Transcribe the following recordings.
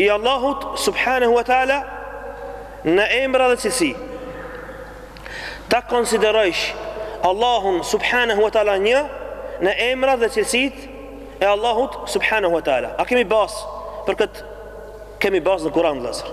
I Allahut subhanehu wa taala në emra dhe cilësi. Ta konsiderojsh Allahun subhanehu wa taala një në emra dhe cilësitë e Allahut subhanahu wa taala. A kemi bazë për këtë? Kemi bazë në Kur'an vëllazër.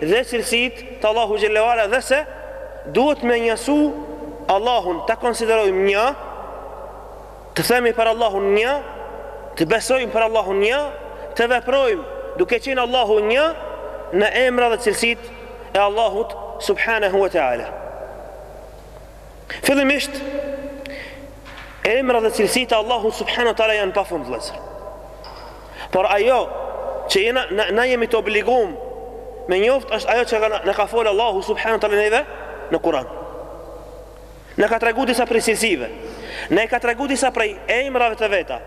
Dhe cilësitë e Allahut xhelle uala dhe se duhet me njësu Allahun ta konsiderojmë një të themi për Allahun një të besojmë për Allahun një të veprojmë duke qenë Allahu një në emra dhe cilësitë e Allahut subhanahu wa taala Fillimisht emra dhe cilësitë e Allahut subhanahu teala janë pa fund vëllezër. Por ajo që jena, na, na jemi të obligum me njoftë është ajo që na ka fol Allahu subhanahu teala neve në Kur'an. Na ka treguar disa prej cilësive. Na ka treguar disa prej emrave të veta.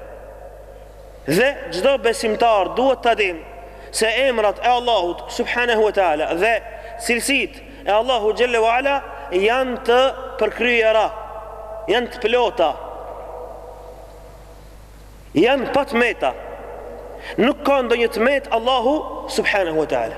Dhe çdo besimtar duhet ta dinë se emrat e Allahut subhanehu ve teala dhe cilësitë e Allahut xhelle ve ala janë të përkryera, janë të plota, janë pa të meta. Nuk ka ndonjë të metë Allahu subhanehu ve teala.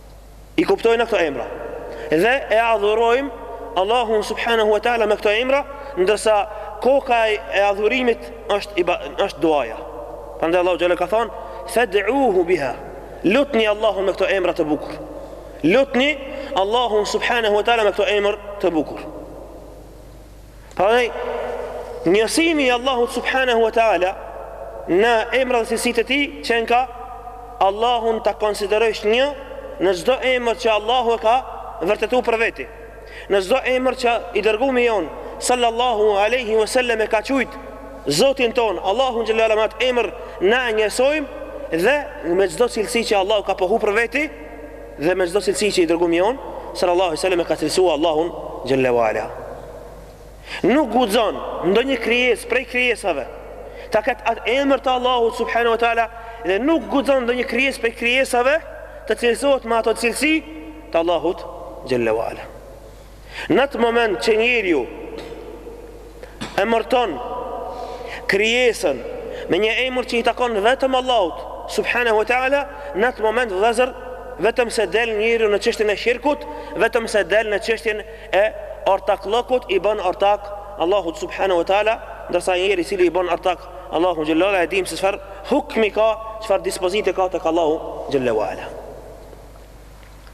I kuptojmë këto emra dhe e adhurojmë Allahun subhanahu wa taala me këto emra, ndërsa koka e adhurimit është duaja. Prandaj Allahu xhelle ka thënë, "Fad'uhu biha." Lutni Allahun me këto emra të bukur. Lutni Allahun subhanahu wa taala me këto emra të bukur. Prandaj njësimi i Allahut subhanahu wa taala në emrat dhe cilësitë e tij qenka Allahun ta konsiderojsh një në çdo emër që Allahu e ka vërtetuar për veti. Në çdo emër që i dërgumi jonë sallallahu alaihi wasallam e ka qujt Zotin tonë Allahun xhelle uala me atë emër na e njësojmë dhe me çdo cilësi që Allahu ka pohu për veti dhe me çdo cilësi që i dërgumi jonë sallallahu alaihi wasallam e ka cilësuar Allahun xhalla wala nuk guxon ndonjë krijesë prej krijesave ta ketë atë emër të Allahut subhanahu wa taala dhe nuk guxon ndonjë krijesë prej krijesave të cilësohet me ato cilësi të Allahut xhalla wala N'atë moment që njeriu emërton krijesën me një emër që i takon vetëm Allahut subhanahu wa taala, në atë moment vëllazër vetëm se del njeriu në çështjen e shirkut, vetëm se del në çështjen e ortakllëkut i bën ortak Allahut subhanahu wa taala, ndërsa njeriu i cili i bën ortak Allahut xhalla wala e dimë se çfarë hukmi ka, çfarë dispozite ka tek Allahu xhalla wala.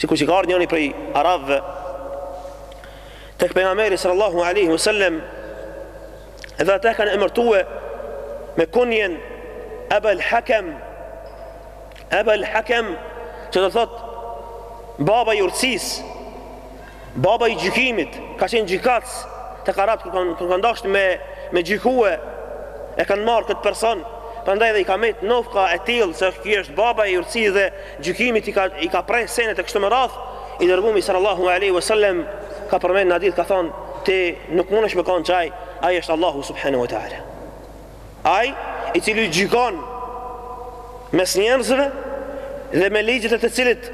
Sikur që ka ardhur njëri prej arabëve tek pejgamberi sallallahu alaihi wasallam dhe ata kanë emërtu me kunjen Abul Hakem Abul Hakem që do thot baba i urtësisë Baba i gjykimit ka qenë gjykatës tek arabët kur kanë kur kanë dasht me me gjykue e kanë marrë këtë person, prandaj edhe i ka met nofka e tillë se ky është baba i urtësisë dhe gjykimit i ka i ka preh senet e kështu me radh. I dërgumi sallallahu alaihi wasallam ka përmend në hadith ka thanë ti nuk mundesh me kanë qaj, ai është Allahu subhanahu wa taala. Ai, i cili gjykon mes njerëzve dhe me ligjet e të cilit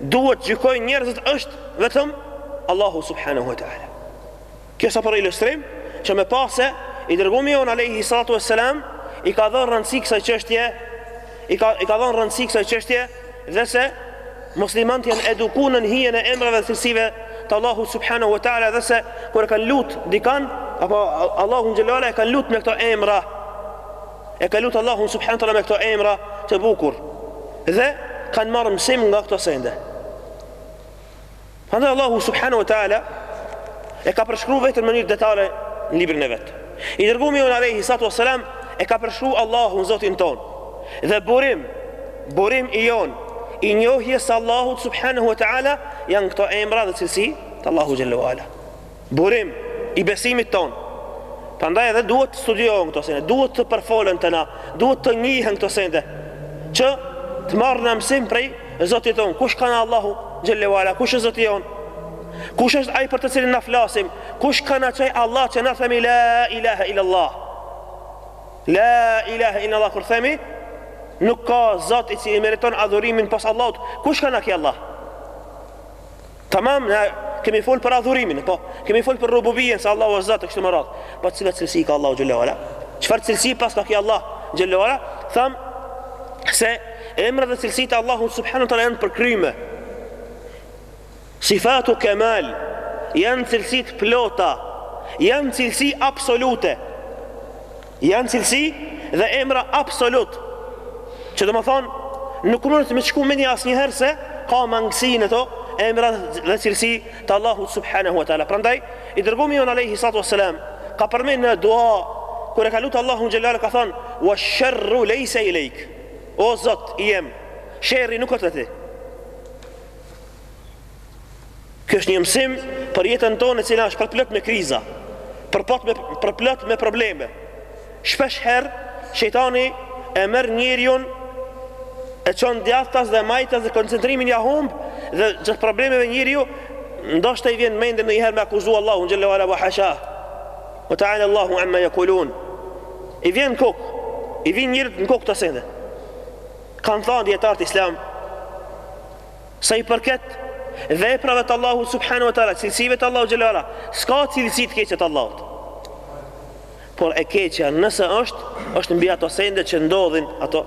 duhet gjykojnë njerëzit është vetëm Allahu subhanahu wa taala. Kjo sa për ilustrim që me pa se i dërgumi jon alaihi salatu wassalam i ka dhënë rëndësi kësaj çështje i ka i ka dhënë rëndësi kësaj çështje dhe se muslimanët janë eduku në hijen e emrave dhe cilësive të Allahut subhanahu wa taala dhe se kur e kanë lut dikan apo Allahun xhelle ue ala e kanë lut me këto emra e kanë lut Allahun subhanahu wa taala me këto emra të bukur dhe kanë marrë mësim nga këto sende Prandaj Allahu subhanahu wa taala e ka përshkru veten në mënyrë detale në librin e vet. I dërgumi jon alayhi sallatu wassalam e ka përshkru Allahun Zotin ton. Dhe burim, burim i jon i njohjes së Allahut subhanahu wa taala janë këto emra dhe cilësi të Allahut xhelle ue ala. Burim i besimit tonë. Prandaj edhe duhet të studiohen këto sende, duhet të përfolen te na, duhet të njihen këto sende, që të marrim na mësim prej Zotit tonë, kush koka Allahu xhelle ue ala, kush është Zoti jonë, kush është ai për të cilin na flasim, kush koka qaj Allah që na themi la ilaha illallah, la ilaha illallah, kur themi, nuk ka Zot i cili meriton adhurimin pos Allahut, kush koka ky Allah? Tamam, ne kemi fol për adhurimin, po kemi fol për rububien se Allahu është Zot e kështu me radhë. Po cila cilësi ka Allahu xhelle ue ala? Çfarë cilësi paska ky Allah xhelle ue ala? Tham se emrat dhe cilësitë e Allahut subhanahu wa taala janë përkryme. Sifatu kemal janë cilësi të plota, janë cilësi absolute. Janë cilësi dhe emra absolut, që domethonë, nuk mund të me shku mendja asnjëherë se ka mangësi në to emra dhe cilësi të Allahut subhanahu wa ta'ala. Prandaj, i dërgumi jonë alejhi sallatu wa salam, ka përmend në dua, kur e ka lut Allahun xhelle ue ala, ka thonë, wa sherru lejse ilejk, o zot, i jem, sherri nuk është te ti. Ky është një mësim për jetën tonë e cila është përplot me kriza, përplot me përplot me probleme. Shpesh herë shejtani e merr njeriu e çon djathtas dhe majtas dhe koncentrimin ja humb dhe gjatë problemeve njeriut ndoshta i vjen n'mendje ndonjëherë me akuzu Allahun xhel-le ue ala wa hasha. Wa ta'ala Allahu amma yaqulun. I vjen në kokë, i vjen njeriut në kokë këto sende. Kanë thënë dijetarët islam Sa i përket veprave të Allahut subhanahu wa taala, cilësive të Allahut xhel-le ue ala, s'ka cilësi të keqe të Allahut. Por e keqja nëse është, është mbi ato sende që ndodhin ato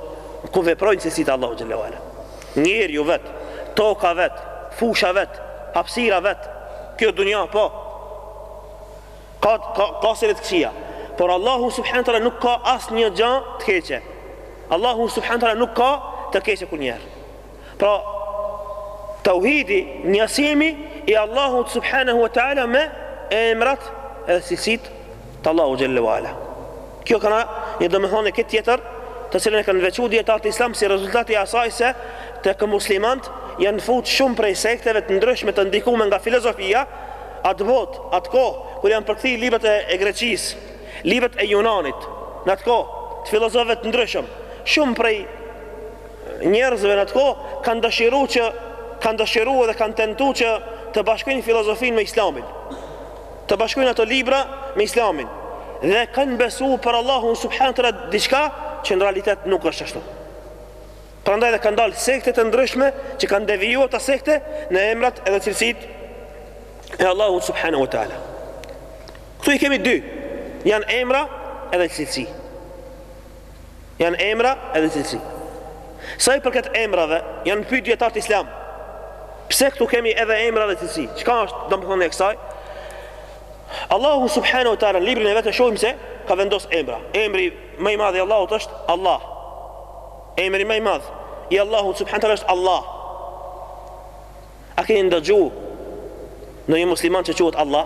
ku veprojnë cilësitë e Allahut xhel-le ue ala. Njeriu vet, toka vet, fusha vet, hapësira vet, kjo dunja po. Ka ka ka sende të këqija, por Allahu subhanahu wa taala nuk ka asnjë gjë të keqe. Allahu subhanahu wa taala nuk ka të keqe kurrnjëherë. Pra, tauhidi, njësimi i Allahut subhanahu wa taala me emrat edhe cilësitë të Allahut xhel-le ue ala. Kjo ka një domethënë kët tjetër, të cilën e kanë veçu dijetarët islam si rezultat i asaj se tek muslimanët janë fut shumë prej sekteve të ndryshme të ndikuara nga filozofia, atë botë, atë kohë kur janë përkthy librat e, e Greqisë, librat e Yunanit, në atë kohë të filozofëve të ndryshëm, shumë prej njerëzve në atë kohë kanë dëshiru që kanë dëshiru edhe kanë tentu që të bashkojnë filozofinë me Islamin. Të bashkojnë ato libra me Islamin dhe kanë besu për Allahun subhanahu teala diçka që në realitet nuk është ashtu. Prandaj dhe kanë dalë sekte të ndryshme që kanë deviju ato sekte në emrat edhe cilësitë e Allahut subhanahu teala. Këtu i kemi dy, janë emra edhe cilësi. Janë emra edhe cilësi. Sa i përket emrave, janë pyet dijetarët islam. Pse këtu kemi edhe emra edhe cilësi? Çka është domethënia e kësaj? Allahu subhanahu wa taala n'librin e vet shohim se ka vendos emra. Emri më i madh i Allahut është Allah. Emri më i madh i Allahut subhanahu wa taala është Allah. A keni ndëgju ndonjë musliman që quhet Allah?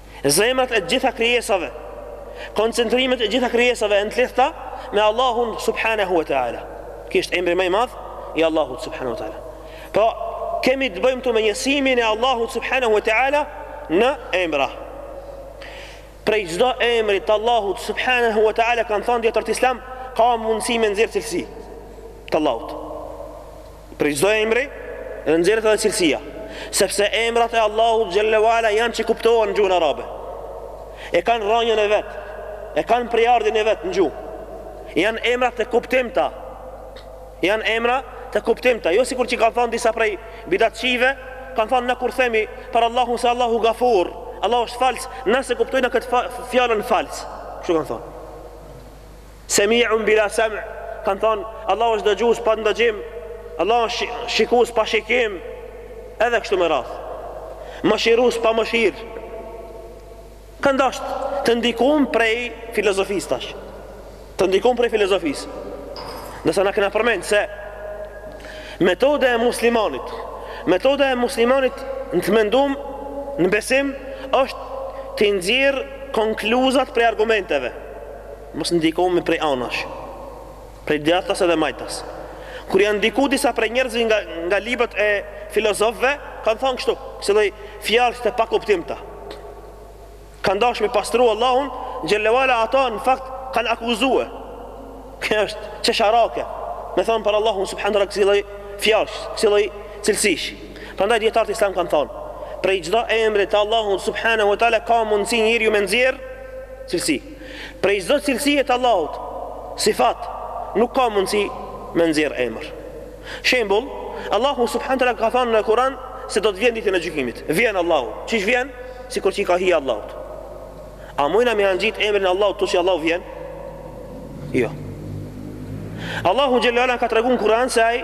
Zemrat e gjitha krijesave, koncentrimet e gjitha krijesave janë të lidhta me Allahun subhanahu wa taala. Ky është emri më i madh i Allahut subhanahu wa taala. Po kemi të bëjmë këtu me njësimin e Allahut subhanahu wa taala në emra. Prej çdo emri të Allahut subhanahu wa taala kanë thënë dijetarët islam ka mundësi me nxjerr cilësi të Allahut. Prej çdo emri nxjerret edhe cilësia, sepse emrat e Allahut xhelle ue ala janë që kuptohen në gjuhën arabe. E kanë rrënjën e vet, e kanë prejardhjen e vet në gjuhë. Janë emra të kuptimta. Janë emra të kuptimta, jo sikur që kanë thënë disa prej bidatçive, kanë thënë na kur themi për Allahun se Allahu Gafur, Allahu është falës, na s'e kuptojna këtë fjalën falës. Kështu kanë thënë. Semi'un bila sam', kanë thënë, Allahu është dëgjues pa ndëgjim, Allahu është shikues pa shikim, edhe kështu me radhë. Mëshirues pa mëshirë. Kanë dashtë të ndikum prej filozofisë tash. Të ndikum prej filozofisë. Ndërsa na kena përmend se metoda e muslimanit, metoda e muslimanit në të mendum, në besim, është t'i nxjerr konkluzat prej argumenteve. Mos ndikohemi prej anash, prej djathtas edhe majtas. Kur janë ndiku disa prej njerëzve nga, nga librat e filozofve, kanë thonë kështu, ksi lloj fjalësh të pakuptimta. Kanë dash me pastru Allahun, xhelle ue ala, ata në fakt kanë akuzue. Kjo është qesharake, me thonë për Allahun subhanehu teala ksi lloj fjalësh, ksi lloj cilësish. Prandaj dijetarët islam kanë thonë, prej çdo emri të Allahut subhanehu ve teala ka mundësi njeriu me nxjerrë cilësi. Prej çdo cilësie të Allahut, sifat, nuk ka mundësi me nxjerrë emër. Shembull, Allahu subhanahu teala ka thënë në Kur'an se do të vjen ditën e gjykimit. Vjen Allahu. Qysh vjen? Sikur që i ka hije Allahut. A mundna me ia njit emrin e Allahut ktu si Allahu vjen? Jo. Allahu xhelle ue ala ka treguar në Kur'an se ai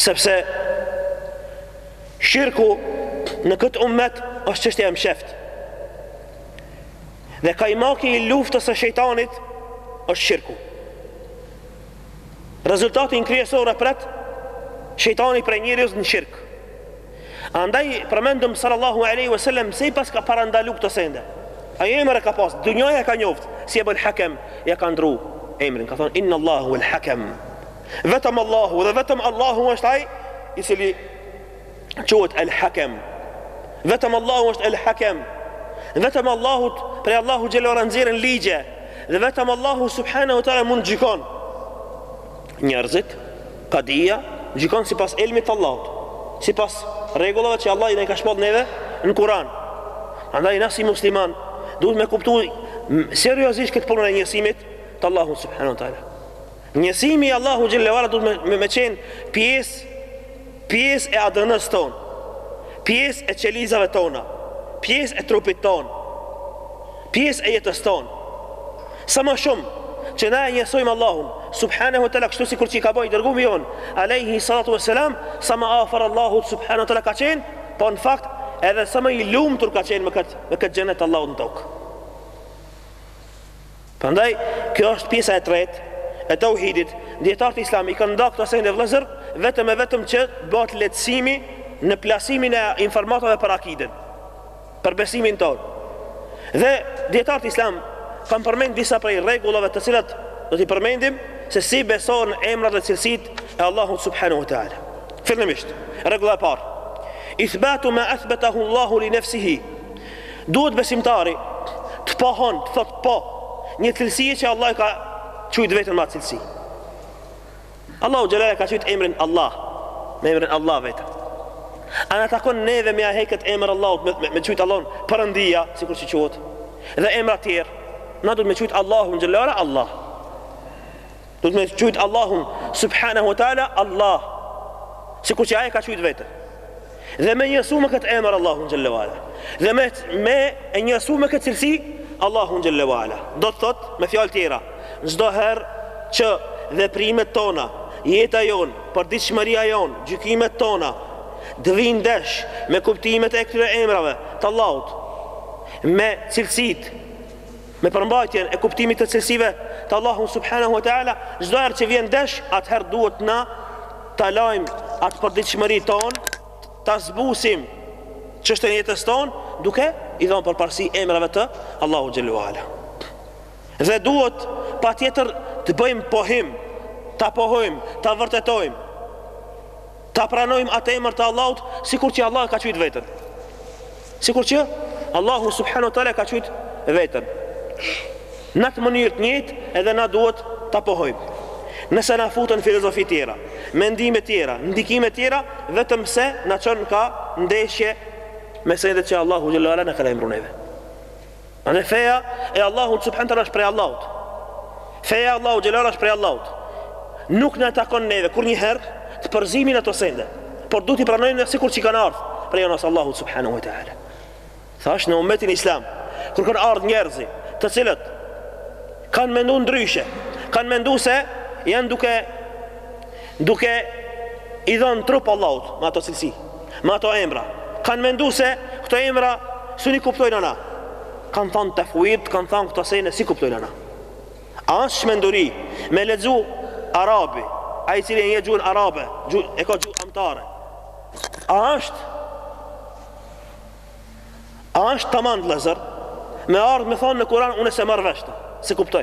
Sepse shirku në këtë ummet është çështje e msheft. Dhe kajmaki i luftës së shejtanit është shirku. Rezultatin kryesor e pret shejtani prej njeriu është në shirk. Andaj Pejgamberi sallallahu alaihi wasallam s.a.i pas ka parandalu këto sende. Ai emër e ka pas, dunjaja e ka njoft, si Ebul Hakem ja ka ndru emrin, ka thonë inna Allahe huel Hakem. Vetëm Allahu dhe vetëm Allahu është ai i cili quhet el Hakem. Vetëm Allahu është el Hakem. Vetëm Allahu prej Allahu xhelle ue ala nxirren ligje dhe vetëm Allahu subhanahu wa taala mund t'gjykon njerëzit Kadija gjykon sipas ilmit të Allahut, sipas rregullave që Allahu na i ka shpall neve në Kur'an. Andaj na si musliman duhet me kuptu seriozisht këtë punën e njësimit të Allahut subhanahu wa taala. Njësimi i Allahut xhelle ue ala duhet me, me, me qenë pjesë pjesë e ADN-s ton, pjesë e çelizave tona, pjesë e trupit ton. Pjesë e jetës tonë. Sa më shumë që ne e njësojmë Allahun, subhanahu ue teala kështu sikur që e ka bo i dërgumi jonë, alejhi salatu e selam, sa më afër Allahut, subhanahu ue teala ka qenë, po në fakt edhe sa më i lumtur ka qenë me këtë, me këtë xhenet të Allahut në tokë. Prandaj, kjo është pjesa e tretë e teuhidit, dijetarët islamë i kanë nda këto sende vllezër, vetëm e vetëm që bahet lehtësimi në plasimin e informatave për akiden. për besimin tonë. Dhe dijetarët islam kanë përmend disa prej rregullave të cilat do t'i përmendim se si besohen emrat dhe cilësitë e Allahut subhanahu wa taala. Fillimisht, rregulla e parë, ithbatu ma ethbetehu Allahu li nefsihi. Duhet besimtari të pohon, të thotë po, një cilësi që Allahu e ka qujt veten me atë cilësi. Allahu xhele ue ala ka qujt emrin Allah Me emrin Allah veten A na takon neve me ia hek këtë emër Allahut Me, me, me qujt Allahun perëndia Sikur që quhet Dhe emra tjerë Na duhet me qujt Allahun xhele ue ala Allah Duhet me qujt Allahun Subhanahu ue Teala Allah Sikur që ai e ka qujt veten Dhe me njësu me këtë emër Allahun xhele ue ala Dhe me, me e njësu me këtë cilësi Allahun xhele ue ala Do të thotë me fjalë tjera Në çdo herë që veprimet tona Jeta jonë, përditshmëria jonë Gjykimet tona Të vijnë ndesh me kuptimet e këtyre emrave Të Allahut Me cilësitë Me përmbajtjen e kuptimit të cilësive të Allahut subhanahu wa taala, çdo herë që vjen ndesh, atëherë duhet na ta lajm atë përditshmëri tonë, ta zbusim çështjen e jetës tonë, duke i dhon përparësi emrave të Allahut xhele ue ala. Dhe duhet patjetër të bëjmë pohim, ta pohojmë, ta vërtetojmë Ta pranojmë atë emër të Allahut sikur që Allahu e ka qujt veten. Sikur që Allahu subhanahu wa taala e ka qujt veten. Në atë mënyrë të njëjtë edhe na duhet ta pohojmë. Nëse na futen filozofi tjera, mendime tjera, ndikime tjera, vetëm se na çon ka ndeshje me sendet që Allahu xhele ue ala na ka lajmëru neve. Prandaj feja e Allahut subhanahu ue teala asht prej Allahut. Feja e Allahut xhele ue ala asht prej Allahut. Nuk na takon neve kurrnjëherë të përzihemi në ato sende, por duhet t'i pranojmë ne sikur që kanë ardhë prej anës Allahut subhanahu ue teala. Thash në umetin islam, kur kanë ardhë njerëzi, të cilët kanë mendu ndryshe, kanë mendu se janë duke duke i dhënë trup Allahut me ato cilësi, me ato emra. Kanë menduar se këto emra s'un i kuptojna na. Kanë thënë tafwid, kanë thënë këto sene s'i kuptojna na. A është çmenduri me lexu arabi, ai i cili e njeh gjuhën arabe, gjuhë e ka gjuhë amtare. A është A është tamam vëllazër? Me ardhë me thonë, në Kur'an unë s'e marr vesh, s'e kuptoj.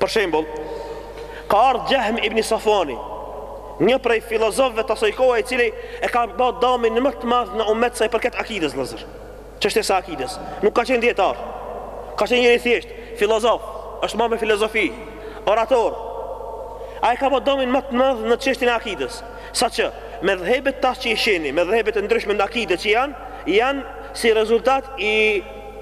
Për shembull, ka ardh Xhehm ibn Safwani, një prej filozofëve të asaj kohe, i cili e ka ba damin më të madh në umet sa i përket akides, vëllazër. Çështjes së akides, nuk ka qenë dietar. Ka qenë njeri thjesht, filozof, është marrë me filozofi, orator. Ai e ka ba damin më të madh në çështjen e akides, saqë medhhebet tash që i shihni, medhhebet e ndryshme në akide që janë, janë si rezultat i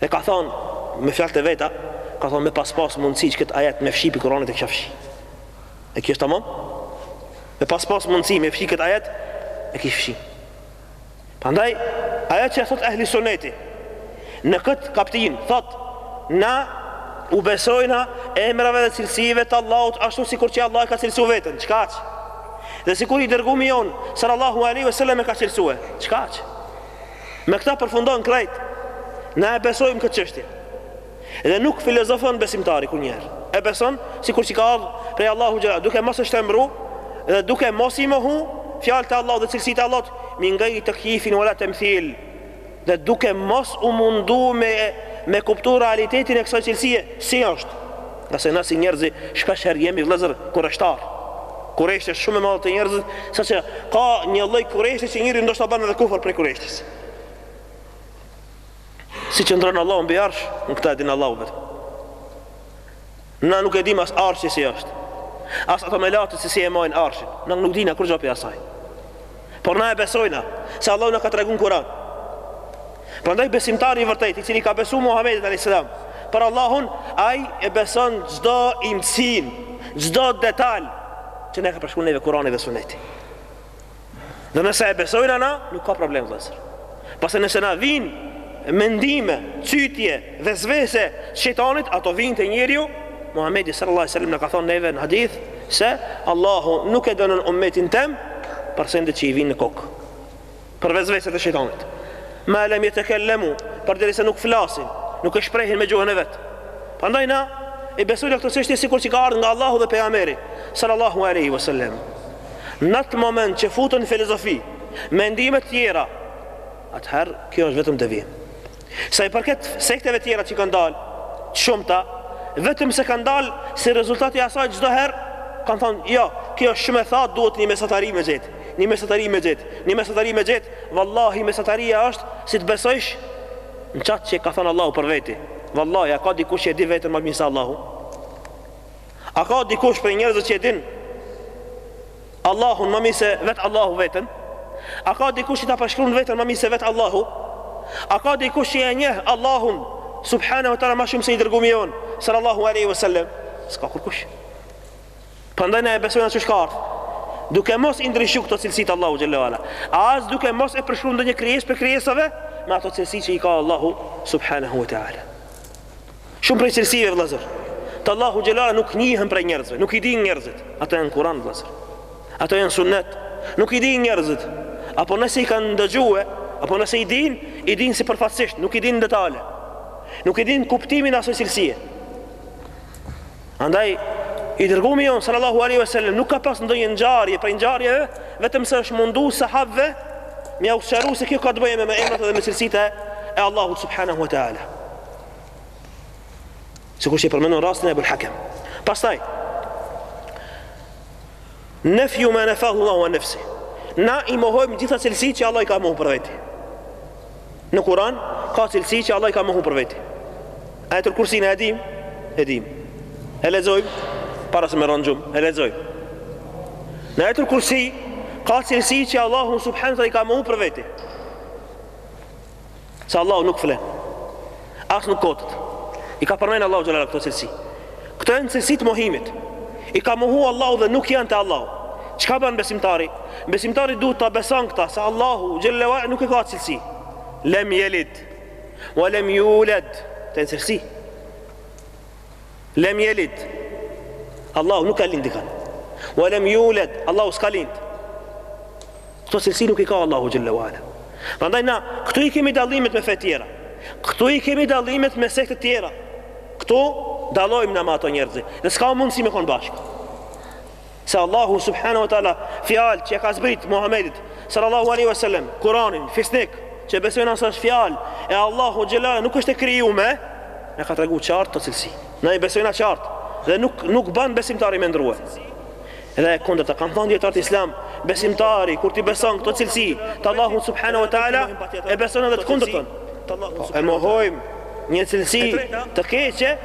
E ka thonë, me fjalët e veta, ka thonë me pas pas mundësi që këtë ajet me fshi pi Kur'anit e kisha fshi. E kisha, thotë, me pas pas mundësi me fshi këtë ajet e kish fshi. Prandaj ajo që thot ehli suneti në këtë kaptin thot na u besojna emrave dhe cilësive të Allahut ashtu sikur që Allahu e ka cilësu veten. Qaq. Dhe sikur i dërgumi jon sallallahu alaihi wasallam e ka cilësu. Qaq. Me këtë përfundon krejt. Na e besojmë këtë çështje. Dhe nuk filozofon besimtari kurrnjëherë. E beson sikur që ka ardh prej Allahut xhel, duke mos e shtrembru dhe duke mos i mohu fjalët e Allahut dhe cilësitë e Allahut, min gajri takjifin wala tamthil. Dhe duke mos u mundu me me kuptu realitetin e kësaj cilësie, si është. Ngase na si njerëz shpesh herë jemi vëllezër kureshtar. Kureshti është shumë e madhe te njerëzit, saqë ka një lloj kureshti që njeri ndoshta ban edhe kufër prej kureshtis. Si qëndron Allahu mbi arsh, a këta e din Allahu vetë. Na nuk e dim as arshi si është. As ata melaiket se si e majnë arshin. Na nuk dina kurgjo pi asaj. Por na e besojna, se Allahu na ka tregu n'Kur'an. Prandaj besimtari i vërtetë, i cili ka besu Muhamedit alayhis salam, për Allahun ai e beson çdo imtësi, çdo detaj që ne ka përshkru neve Kur'ani dhe Suneti. Dhe nëse e besojna na, nuk ka problem vëllazër. Pastaj nëse na vijnë mendime, çytje, vesvese shejtanit, ato vijnë te njeriu, Muhamedi sallallahu alaihi wasallam na ka thonë neve në hadith se Allahu nuk e dënon ummetin tem për sendet që i vijnë në kokë. Për vesveset e shejtanit. Ma lam yatakalamu, përderisa nuk flasin, nuk e shprehin me gjuhën e vet. Prandaj na i besojna këto çështje sikur që ka ardhë nga Allahu dhe pejgamberi sallallahu alaihi wasallam. N'atë moment që futen filozofi, mendime të tjera, atëherë kjo është vetëm devijim. Sa i përket sekteve të tjera që kanë dalë, të shumta, vetëm se kanë dalë si rezultat i asaj çdo herë kanë thonë, jo, kjo është shumë e thatë, duhet një mesatari me gjetë, një mesatari me gjetë, një mesatari me gjetë, vallahi mesataria është, si të besojsh, në qatë që ka thonë Allahu për veti, vallahi, a ka dikush që e di veten më mirë se Allahu? A ka dikush prej njerëzve që e din Allahun më mirë se vet Allahu veten? A ka dikush që ta përshkruan veten më mirë se vet Allahu? A ka dikush që e njeh Allahun subhanahu wa taala më shumë se i dërgumi jon sallallahu alaihi wasallam? S'ka kurkush. Prandaj na e besojna qysh ka ardh. Duke mos i ndryshu këto cilësi të Allahu xhallahu ala. A as duke mos e përshkru ndonjë krijesë prej krijesave me ato cilësi që i ka Allahu subhanahu wa taala. Shumë prej cilësive vëllazër, të Allahu xhelle ala nuk njihen prej njerëzve, nuk i din njerëzit. Ato janë n'Kuran vëllazër. Ato janë n'sunnet. Nuk i din njerëzit. Apo nëse i kanë dëgjue, apo nëse i din, i din sipërfaqësisht, nuk i din n'detale. Nuk e din kuptimin e asaj cilësie. Andaj, i dërgumi jonë, sallallahu alaihi ve sellem, nuk ka pas ndonjë ngjarje prej ngjarjeve, vetëm se është mundu sahabve, me jau sqaru se kjo ka të bëjë me emrat dhe me cilësitë e Allahu subhanahu wa ta'ala. Sikur që e përmendëm rastin e Ebul Hakem. Pastaj, nefju me nefahu Allahu an nefsihi. Na i mohojmë gjitha cilësi që Allah i ka mohu për veti. Në Kur'an ka cilësi që Allah i ka mohu për veti. Ajetul kursinë e dimë? E dimë. E lexojmë? Para se me ra n'gjumë. E lexojmë. Në Ajetul kursi ka cilësi që Allahu subhanehu i ka mohu për veti. Se Allahu nuk flen. As nuk kotet. I ka përmend Allahu xhallahu këto cilësi. Këto janë cilësi të mohimit. I ka mohu Allahu dhe nuk janë te Allahu. Çka bën besimtari? Besimtari duhet ta beson këtë se Allahu xhallahu nuk e ka cilësi. Lem yelid wa lem yulad. Këtë cilësi. Lem yelid. Allahu nuk ka lind dikën. Wa lam yulad. Allahu s'ka lind. Këto cilësi nuk i ka Allahu xhallahu ala. Prandaj na këtu i kemi dallimet me fe tjera. Këtu i kemi dallimet me sekte tjera. Këtu dallojmë na me ato njerëz. Dhe s'ka mundësi me kon bashkë. Se Allahu subhanahu wa taala fjalë që ka zbrit Muhamedit sallallahu alaihi wasallam, Kur'anin, fisnik, që besojna se është fjalë e Allahu xhelal nuk është e krijume, na ka tregu qartë këto cilësi. Na i besojna qartë dhe nuk nuk bën besimtari me ndrue. Edhe e kundërta kanë thënë dijetarët islam, besimtari kur t'i beson këto cilësi të Allahu subhanahu wa taala e beson edhe të kundërtën. E mohojmë një cilësi të keqe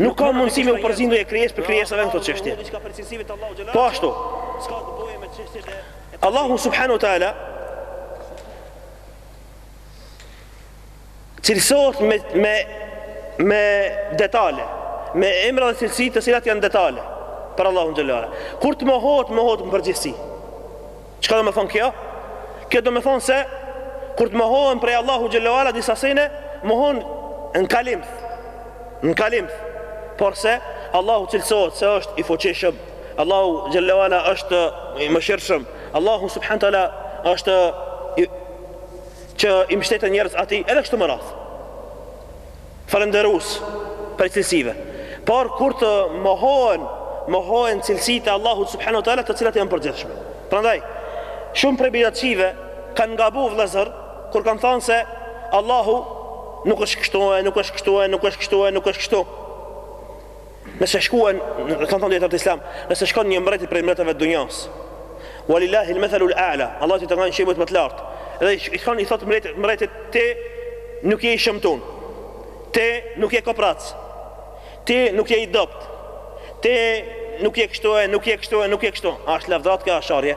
Nuk ka mundësi me u përzi ndonjë krijesë prej krijesave në këto çështje. Po ashtu. Allahu subhanahu wa taala cilësohet me me me detale, me emra dhe cilësi të cilat janë detale për Allahun xhelle ue ala. Kur të mohohet, mohohet në përgjithësi. Çka domethënë kjo? Kjo domethënë se kur të mohohen prej Allahut xhelle ue ala disa sene, mohohen kalimthi. Kalimthi. Por se Allahu cilësohet se është i fuqishëm. Allahu xhelle ue ala është i mëshirshëm. Allahu subhanahu taala është i, që i mbështeten njerëz atij edhe kështu me radhë. Falënderues prej cilësive, por kur të mohohen, mohohen cilësitë e Allahut subhanahu wa taala të cilat janë të përgjithshme. Prandaj, shumë prej bidatçive kanë gabu vëllezër kur kanë thanë se Allahu nuk është kështu, nuk është kështu, nuk është kështu, nuk është kështu. Nëse shkon, kanë thënë dijetarët islam, nëse shkon një mbreti prej mbretëve të dunjas, walillahi al-mathalu al-a'la, Allahut i takon shembulli më i lartë. Edhe i shkon i thotë mbretit, mbretit ti nuk je i shëmtum. Ti nuk je koprac. Ti nuk je i dobët. Ti nuk je kështu e nuk je kështu e nuk je kështu. A është lavdërat kjo a sharje?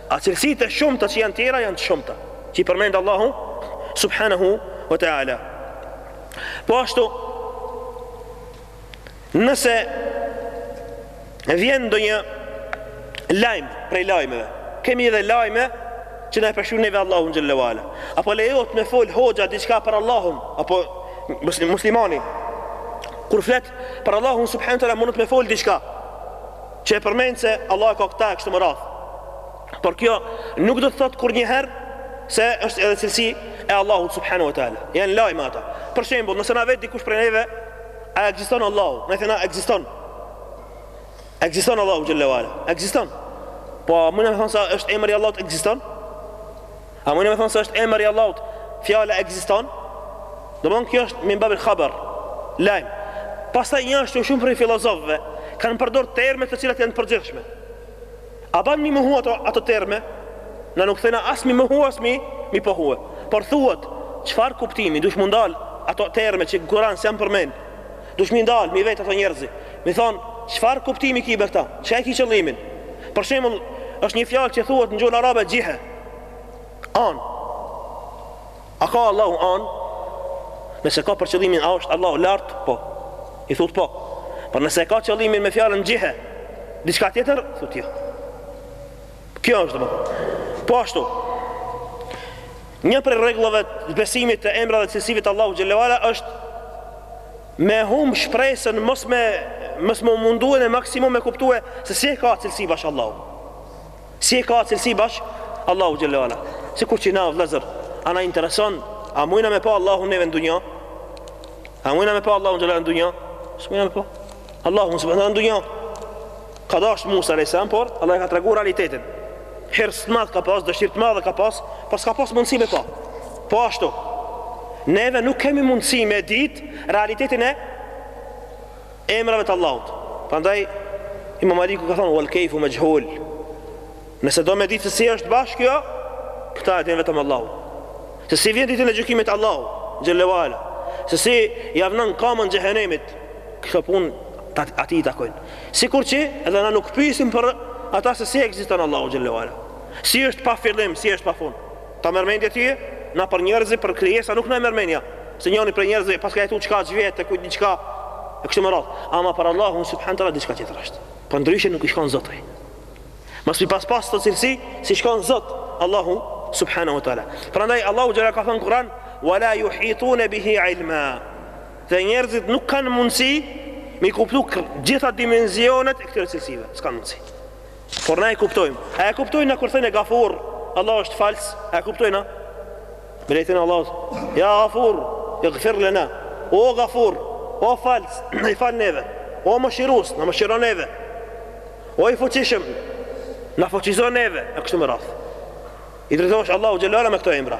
A cilësitë e shumta që janë të tjera janë të shumta, që i përmend Allahu subhanahu wa taala. Po ashtu nëse vjen ndonjë lajm prej lajmeve, kemi edhe lajme që na e përshkruan neve Allahu xhelle ue ala. Apo lejohet me fol hoxha diçka për Allahun, apo muslimani kur flet për Allahun subhanahu wa taala mundet me fol diçka. Që e përmend se Allah e ka këta e kështu me radhë. Por kjo nuk do të thotë kurrnjëherë se është edhe cilësi e Allahut subhanahu wa taala. Janë lajme ata. Për shembul, nëse na vet dikush prej neve, a ekziston Allahu? Na i thena, ekziston. Ekziston Allahu xhelle ue ala. Ekziston. Po, mun me thonë se është emër i Allahut ekziston? A mundni me thonë se është emër i Allahut, fjala ekziston? Domethënë kjo është min babil khabar. Lajm. Pastaj njashtu shumë prej filozofëve kanë përdorur terme të cilat janë të përgjithshme. A ban mi mohu ato ato terme? Na nuk thena as mi mohu as mi mi pohue. Por thuhet, çfarë kuptimi dush mu ndal ato terme që në Kur'an s'janë përmend. Dush mi ndal mi vet ata njerëzi. Mi thon, çfarë kuptimi ki me këta? Ku e ki qëllimin? Për shembull, është një fjalë që thuhet në gjuhën arabe xhihe. An. A ka Allahu an? Nëse ka për qëllimin a është Allahu lart? Po. I thot po. Por nëse ka qëllimin me fjalën xhihe, diçka tjetër, thot jo. Kjo është domethënë. Po ashtu. Një prej rregullave të besimit të emrave dhe cilësive të Allahu xhelalu ala është me hum shpresën mos me mos me u mundue në maksimum me kuptue se si e ka cilësi bash Allahu. Si e ka cilësi bash Allahu xhelle ue ala. Sikur që na vëllezër, a na intereson a mujna me pa Allahun neve në dunja? A mujna me pa Allahun xhelle ue ala në dunja? S'mujna me pa. Allahun subhanahu në dunja. Ka dasht Musa alayhis salam, por Allah e ka tregu realitetin. Hirs të madh ka pas, dëshirë të madhe ka pas, por s'ka pas mundësi me pa. Po ashtu. Neve nuk kemi mundësi me ditë realitetin e emrave të Allahut. Prandaj Imam Maliku ka thënë wal kayfu majhul. Nëse do me ditë se si është bash kjo, këta e din vetëm Allahu. Se si vjen ditën e gjykimit Allahu, xhelalu ala. Se si ja vnon kamën xhehenemit, këto punë atij i takojnë. Sikur që edhe na nuk pyesim për ata se si ekziston Allahu xhelalu ala. Si është pa fillim, si është pa fund. Ta merr mendja ty? Na për njerëz, për krijesa nuk na e merr mendja, se njoni prej njerëzve paska jetu çka vjet e kujt diçka e kështu me radhë, ama për Allahun subhanehu teala diçka tjetër është. Përndryshe nuk i shkon Zotri. Mos me i pas pas këto cilësi, s'i shkon Zot Allahu subhanahu wa taala. Prandaj Allahu xhelle ue ala ka thënë n'Kur'an, "Wala yuhituna bihi ilma." Dhe njerëzit nuk kanë mundësi mi kuptu gjitha dimenzionet e këtyre cilësive. S'kanë mundësi. Por na i kuptojmë. A e kuptojmë na kur themi Gafur, Allah është falës? A e kuptojmë na? E lutim Allahun, ja Gafur, igfir lena, o Gafur, o falës, na i fal neve, o mëshirues, na mëshiro neve, o i fuqishëm, na fuqizo neve, e kështu me radhë. I drejtohemi Allahut xhelle ue ala me këto emra.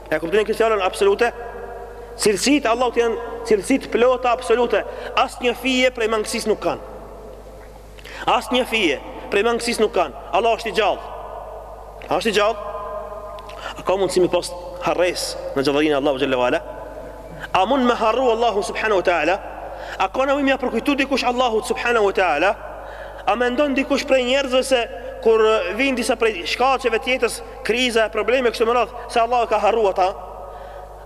A e kuptoni këtë fjalën absolute? Cilësitë e Allahut janë cilësi të plota absolute. Asnjë fije prej mangësisë nuk kanë. Asnjë fije prej mangësisë nuk kanë. Allah është i gjallë. A është i gjallë? A ka mundësi me pas harres në gjallërinë e Allahut xhelle ue ala? A mund me harru Allahu subhanahu wa taala? A ka nevojë me ia përkujtu dikush Allahut subhanahu wa taala? A mendon dikush prej njerëzve se kur vijnë disa prej shkaqeve të jetës Kriza e probleme kështu me radhë, se Allahu e ka harru ata.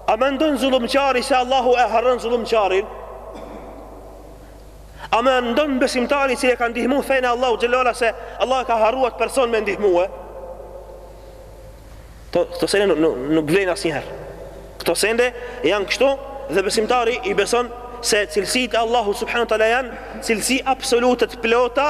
A mendon zullumqari se Allahu e harron zullumqarin? A mendon besimtari që e ka ndihmu fenë e Allahut xhelle ue ala se Allahu e ka harru at person me ndihmue? Këto sende nuk nuk, nuk vlejnë asnjëherë. Këto sende janë kështu dhe besimtari i beson se cilësitë e Allahut subhanahu wa taala janë cilësi absolute të plota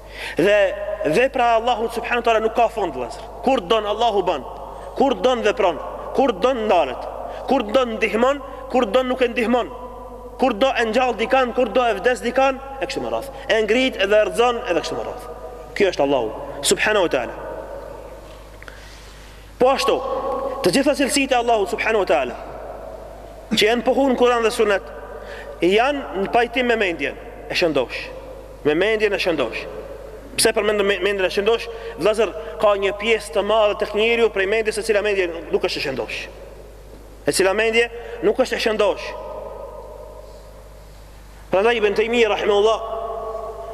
Dhe vepra e Allahut subhanahu teala nuk ka fund vllazër. Kur don Allahu ban, kur don vepron, kur don ndalet, kur don ndihmon, kur don nuk e ndihmon. Kur do e ngjall dikan, kur do e vdes dikan, e kështu me radh. E ngrit edhe e rrëzon edhe kështu me radh. Kjo është Allahu subhanahu teala. Po ashtu, të gjitha cilësitë e Allahut subhanahu wa taala, që janë pohur në Kur'an dhe Sunet, janë në pajtim me mendjen e shëndosh. Me mendjen e shëndosh. Pse përmendëm me mendjen e shëndosh? Vllazër, ka një pjesë të madhe te ky njeriu prej mendjes e cila mendje nuk është e shëndosh. E cila mendje nuk është e shëndosh. Prandaj Ibn Tejmije rahimahullah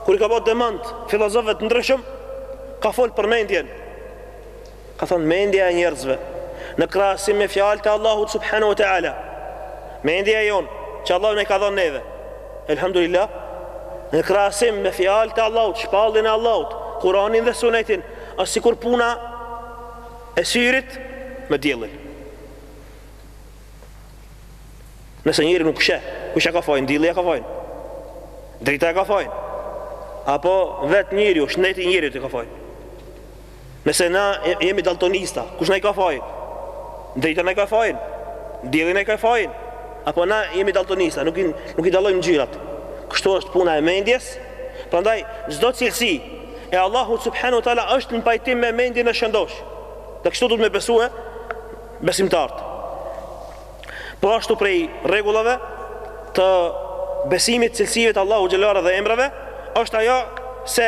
kur i ka bo demant filozofëve të ndryshëm ka fol për mendjen Ka thanë mendja e njerëzve në krahasim me fjalët e Allahut subhanahu wa taala. Mendja jon që Allahu na ka dhanë neve. Elhamdulillah. Në krahasim me fjalët e Allahut, shpalljen e Allahut, Kur'anin dhe Sunetin, është sikur puna e syrit me diellin. Nëse njeriu nuk sheh, kush e ka fajin? Dielli e ka fajin. Drita e ka fajin. Apo vetë njeriu, shëndeti njeriut e ka fajin. Nëse na jemi daltonista, kush na i ka fajin? Drita na i ka fajin? Dielli na i ka fajin? Apo na jemi daltonista, nuk i, nuk i dallojmë ngjyrat? Kështu është puna e mendjes, prandaj çdo cilësi e Allahut subhanahu teala është në pajtim me mendjen e shëndosh. Dhe kështu duhet me besue besimtarët. Po ashtu prej rregullave të besimit cilësive të Allahu xhelle dhe emrave është ajo se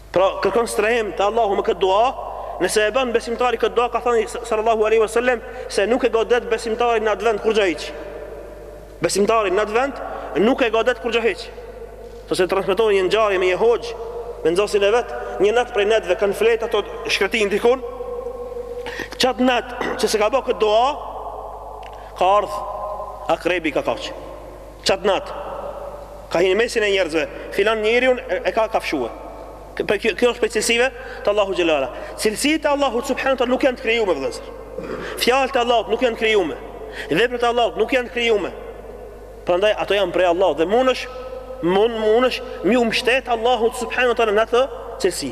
Pra, kërkon strehim te Allahu me këtë dua, nëse e ban besimtari këtë dua, ka thanë sallallahu alaihi wasallam se nuk e godet besimtarin në atë vend kurrgja hiç. Besimtarin në atë vend nuk e godet kurrgja hiç. Sa se transmeton një ngjarje me një hoxhë, me nxënësin e vet, një nat prej natëve kanë flet aty shkretin dikun. Qat nat që s'e ka ba këtë dua, ka ardh akrepi kaq. Qatë natë, ka hinë mesin e njerëzve, filan njeriun e ka kafshue. Pra kjo, kjo është prej cilësive të Allahu xhelle ue ala. Cilësitë e Allahut subhanahu wa taala nuk janë të krijume, vllazër. Fjalët e Allahut nuk janë të krijume. Veprat e Allahut nuk janë të krijume. Prandaj, ato janë prej Allahut. Dhe mundësh, mund, mundësh me iu mshtet Allahut subhanahu wa taala në ato cilësi.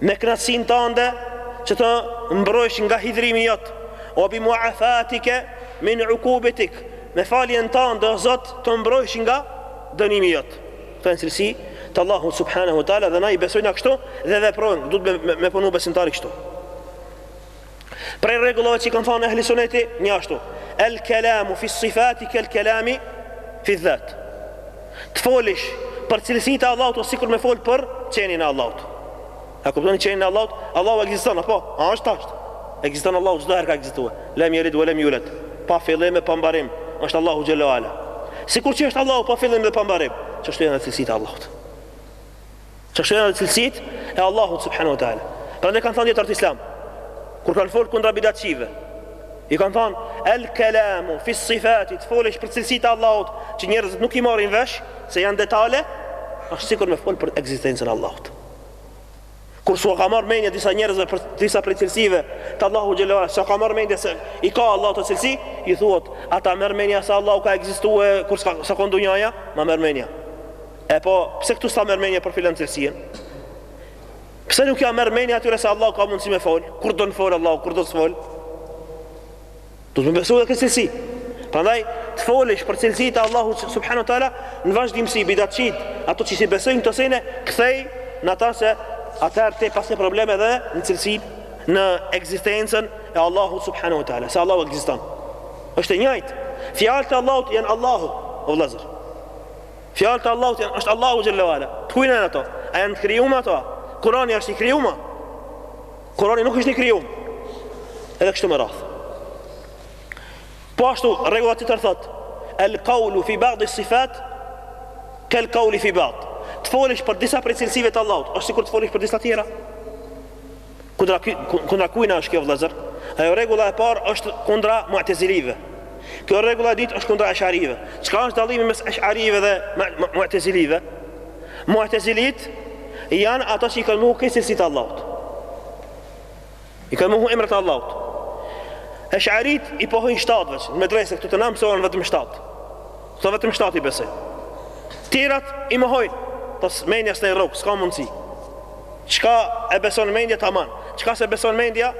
Me kënaqësinë tande që t'u mbrojsha nga hidhrimi jot, ue bi muafatike min ukubetik, me faljen tande o Zot t'u mbrojsha nga dënimi jot. Këto janë cilësi të Allahu subhanahu wa taala dhe na i besojmë kështu dhe veprojnë, duhet me, me, me punu besimtari kështu. Prej rregullave që kanë thënë ehli suneti, një ashtu, el kalamu fi sifati kel kalami fi dhat. Të folish për cilësitë e Allahut është sikur me fol për qenien e Allahut. A kuptoni qenien e Allahut? Allahu ekziston apo? A është tash? Ekziston Allahu çdo herë ka ekzistuar. Lam yalid wa lam yulad. Pa fillim e pa mbarim. Është Allahu xhelle ue ala. Sikur që është Allahu pa fillim dhe pa mbarim. Qashtu edhe cilësitë e Allahut. Qashtu janë cilësit e Allahut subhanahu wa ta'ala Prandaj kanë thanë dijetarët islam Kur kanë folë kundra bidatçive I kanë thanë El kelamu fis sifati Të folësh për cilësit e Allahut Që njerëzit nuk i marrin vesh Se janë detale është sikur me folë për ekzistencën e Allahut Kur s'ua ka marrë mendja disa njerëzve për disa prej cilësive të Allahu xhelle ue ala, s'ua ka marrë mendja se i ka Allahu atë cilësi, i thuhet, a ta merr mendja se Allahu ka ekzistuar kur s'ka pas kon dunjaja, ma merr mendja. E po, pse këtu s'ta merr menja për filan cilësinë? Pse nuk ja merr menja atyre se Allah ka mundësi me fol? Kur don fol Allahu, kur do s'fol. Duhet me besu dhe këtë cilësi. Prandaj, të folish për cilësitë e Allahu subhanahu tala, në vazhdimësi, bidatçit, ato që s'i besojnë këto sene, kthej në ata se atër ti paske probleme edhe në cilësi në ekzistencën e Allahu subhanahu tala, se Allahu ekziston. është e njajtë. Fjalët e Allahut janë Allahu, o vllazër. Fjalët e Allahut janë, është Allahu xhalla wa ala. Të kujt janë ato? A janë të krijuar ato? Kurani është i krijuar. Kurani nuk është i krijuar. Edhe kështu me radhë. Po ashtu rregulla tjetër thot, el qawlu fi ba'd as-sifat kal qawli fi ba'd. Të folish për disa prej cilësive të Allahut, është sikur të folish për disa tjera. Kundra, kundra kujna është kjo vëllëzër? Ajo rregulla e parë është kundra muatezilive. Kjo rregulla e dytë është kundra esharive. Çka është dallimi mes esharive dhe muatezilive? Muatezilit janë ato që i kanë mohu këto cilësitë e Allahut. I kanë mohu emrat e Allahut. Esharit i pohojnë shtatë veç, në medrese këtu te na mësohen vetëm shtatë. Këto vetëm shtatë i besojnë. Tjerat i mohojnë, pse menja s'na i rrok, s'ka mundësi. Çka e beson mendja taman çka se beson mendja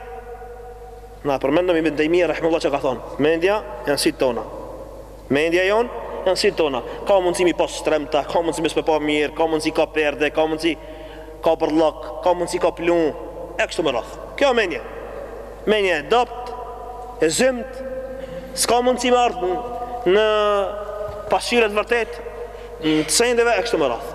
Na përmendëm Ibn Taymija rahimullah që ka thonë, mendja janë sytë tona. Mendja jonë janë sytë tona. Ka mundësi me i pas shtremta, ka mundësi mos me pa mirë, ka mundësi ka perde, ka mundësi ka përllok, ka mundësi ka pluhun, e kështu me radhë. Kjo mendja. Mendja e dobt, e zymt, s'ka mundësi me ardhë në pasqyrë të vërtetë të sendeve e kështu me radhë.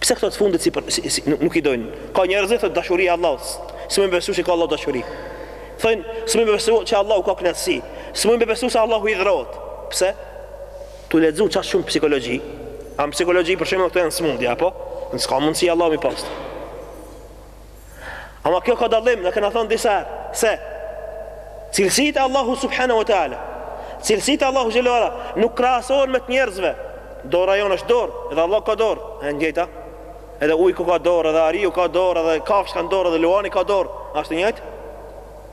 Pse këto të fundit si, për, si, si nuk, nuk i dojnë? Ka njerëz që thotë dashuria e Allahut. S'muj me besu se ka Allah dashuri. Thonë, s'muj me besu që Allahu ka kënaqësi. S'muj me besu se Allahu idhrohet. Pse? Tu lexu çfarë shumë psikologji. Am psikologji për shembull këto janë smundje apo? Në s'ka mundësi Allahu me i pas. Ama kjo ka dallim, ne kena thonë disa herë, se cilësitë e Allahut subhanahu wa taala, cilësitë e Allahut xhelle ve ala, nuk krahasohen me të njerëzve, dora jonë është dorë, edhe Allah ka dorë, e njëta, edhe ujku ka dorë, edhe ariu ka dorë, edhe kafsh kanë dorë, edhe luani ka dorë, a është njëjtë,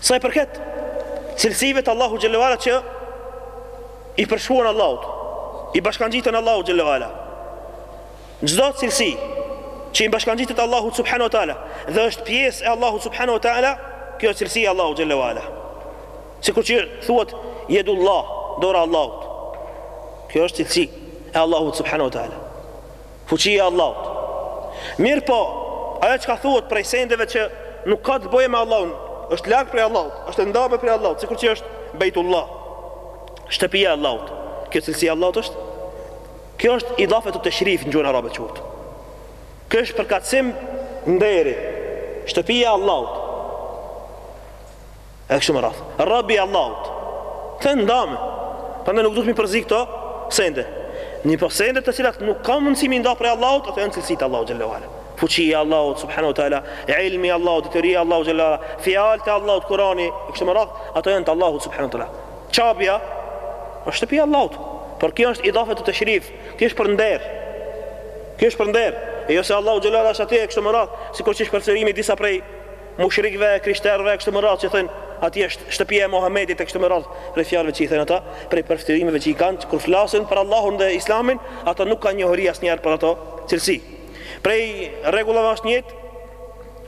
Sa i përket cilësive të Allahut xhelle ve ala që i përshkruhen Allahut, i bashkangjiten Allahut xhelle ve ala. Çdo cilësi që i bashkangjitet Allahut subhanahu wa taala dhe është pjesë e Allahut subhanahu wa taala, kjo është cilësi e Allahut xhelle ve ala. Sikur që thuhet jedullah, dora e Allahut. Kjo është cilësi e Allahut subhanahu wa taala. Fuqia e Allahut. Mirëpo, ajo çka thuhet prej sendeve që nuk ka të bëjë me Allahun, është larg prej Allahut, është e ndame prej Allahut, sikur që është Bejtullah. Shtëpia e Allahut. Kjo cilësi e Allahut është? Kjo është idafetu teshrif në gjuhën arabe quhet. Kjo është përkatësim nderi. Shtëpia e Allahut. E kështu me radhë. Robi i Allahut. Të ndame. Prandaj nuk duhet me i përzi këto sende. Mirëpo sende të cilat nuk ka mundësi me i nda prej Allahut, ato janë cilësitë e Allahut xhelle ve ala. Fuqia e Allahut subhanahu wa taala, ilmi i Allahut, dituria e Allahut xhelle ve ala, fjalët e Allahut Kurani, e kështu me radhë, ato janë të Allahut subhanahu wa taala. Qabja është shtëpi e Allahut. Por kjo është idafetu teshrif, kjo është për nder. Kjo është për nder. E jo se Allahu xhelle ve ala është atje e kështu me radhë, sikur që i përsërisin disa prej mushrikëve e krishterëve e kështu me radhë që thonë aty është shtëpia e Muhamedit e kështu me radhë prej fjalëve që i thonë ata prej përfytyrimeve që i kanë kur flasin për Allahun dhe Islamin ata nuk kanë njohuri asnjëherë për ato cilësi prej rregullave është njëjtë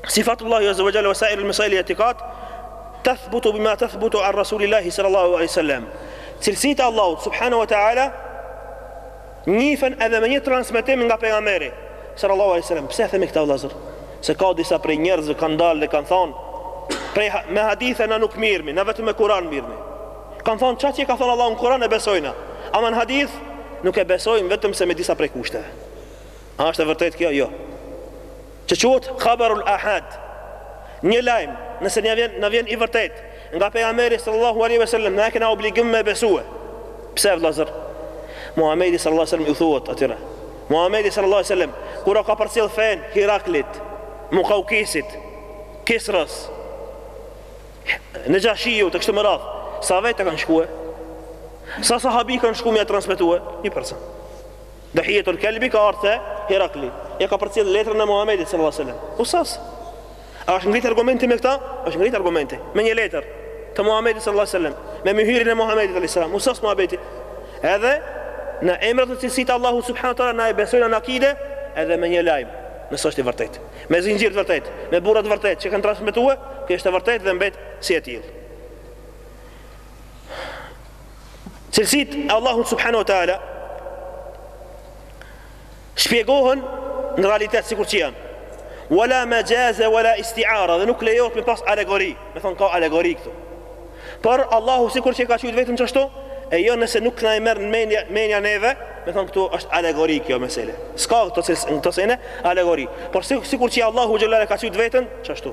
Sifatullah Azza wa Jalla wa sa'irul masail i'tiqad tathbutu bima tathbutu an Rasulillah sallallahu alaihi wasallam. Cilësitë e Allahut subhanahu wa ta'ala Njifen edhe me një transmetim nga pejgamberi sallallahu alejhi ve selem. Pse e themi këtë o vëllazër? Se ka disa prej njerëzve kanë dalë dhe kanë thonë prej me hadithe na nuk mirmi, na vetëm me Kur'an mirmi. Kanë thonë çka ka thonë Allahu në Kur'an e besojna. Ama në hadith nuk e besojmë vetëm se me disa prej kushteve. A është e vërtetë kjo? Jo. Që quhet khabarul ahad. Një lajm, nëse na vjen, na vjen i vërtetë nga pejgamberi sallallahu alaihi wasallam, na kena obligim me besue. Pse vëllazër? Muhamedi sallallahu alaihi wasallam i thuhet atyre. Muhamedi sallallahu alaihi wasallam kur ka përcjell fenë Hiraklit, Muqawqisit, Kisras, Nexhashiut e kështu me radhë, sa vetë kanë shkue? Sa sahabi kanë shkue me e transmetue? Një person. Dihjetul Kelbi ka ardhur te Herakli, ia ka përcjellë letrën e Muhamedit sallallahu alaihi wasallam. Usas, a është ngrit argumenti me këtë? Është ngrit argumenti me një letër të Muhamedit sallallahu alaihi wasallam, me myhyrën e Muhamedit alaihi salam. Usas muhabeti. Edhe ne emrat e cilësitë të Allahut subhanahu wa taala na e besojmë në akide, edhe me një lajm, nëse është i vërtetë. Me zinxhir të vërtetë, me burra të vërtetë që kanë transmetuar, kjo është e vërtetë dhe mbet si e tillë. Cilësitë e Allahut subhanu wa ta'ala Shpjegohen në realitet sikur që janë Wala megjaze, wala istiara Dhe nuk lejohet me pas alegori Me thon ka alegori këtu Por Allahu sikur që e ka qujt veten qashtu E jo nëse nuk na e merr menja, menja neve Me thon këtu është alegori kjo mesele S'ka këto, këto sene alegori Por si, sikur që Allahu xhelle ala e ka qujt veten qashtu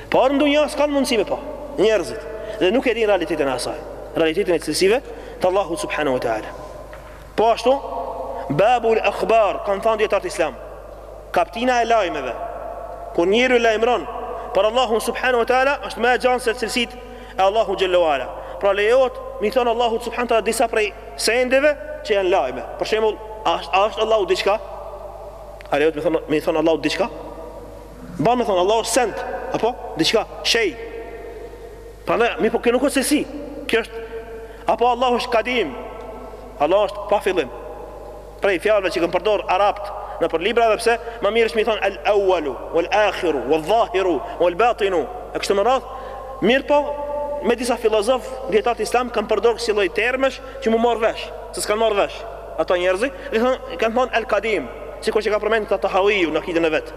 Por në dunja s'kanë mundësi me pa, njerëzit, dhe nuk e dinë realitetin e asaj, realitetin e cilësive të Allahu subhanahu wa ta'ala. Po ashtu, babul akhbar, kanë thanë dijetarët islam, kaptina e lajmeve, kur njeriu lajmëron, për Allahu subhanahu wa ta'ala, është ma e gjanë se cilësitë e Allahu xhelle ala. Pra lejohet, m'i thon Allahut subhanahu wa ta'ala disa prej sendeve që janë lajme. Për shemull, a është Allahu diçka? A lejohet m'i thon Allahut diçka? Ban me thon, Allahu send, apo, diçka, shej. Pra ne, mirëpo kjo nuk është cilësi. Kjo është, apo Allahu është kadim. Allahu është pa fillim. Prej fjalëve që kanë përdor arabët nëpër libra edhe pse, ma mirë është m'i thon, el awalu, el akhiru, el dhahiru, el batinu. E kështu me radhë, mirëpo, me disa filozof, dijetarët islam, kanë përdor kësi lloj termesh që m'u marrë vesh, se s'kanë marrë vesh. Ata njerëzit, dhe kanë thonë el kadim, sikur që ka përmend këtë Tahawiju në akidin e vetë.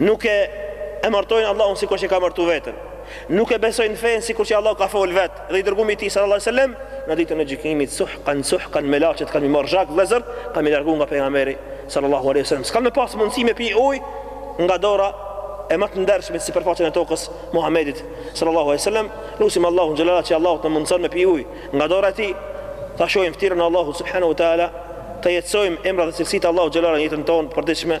Nuk e emërtojnë Allahun sikur që e ka emërtu veten. Nuk e besojnë fenë sikur që Allahu ka fol vet dhe i dërguemi i tij sallallahu alaihi wasallam në ditën e gjykimit suhkan suhkan melaqet kanë me i rrah vëllezër kanë me i largu nga pejgamberi sallallahu alaihi wasallam. S'kanë me pas mundësi me pi ujë nga dora e më të ndershmit n'sipërfaqen e tokës Muhamedit sallallahu alaihi wasallam lusim Allahun xhelle ala që Allahu të na mundson me pi ujë nga dora e tij ta shohim ftyrën e Allahut subhanahu wa taala të jetësojmë emrat dhe cilësitë e Allahut xhelle ala në jetën tonë të përditshme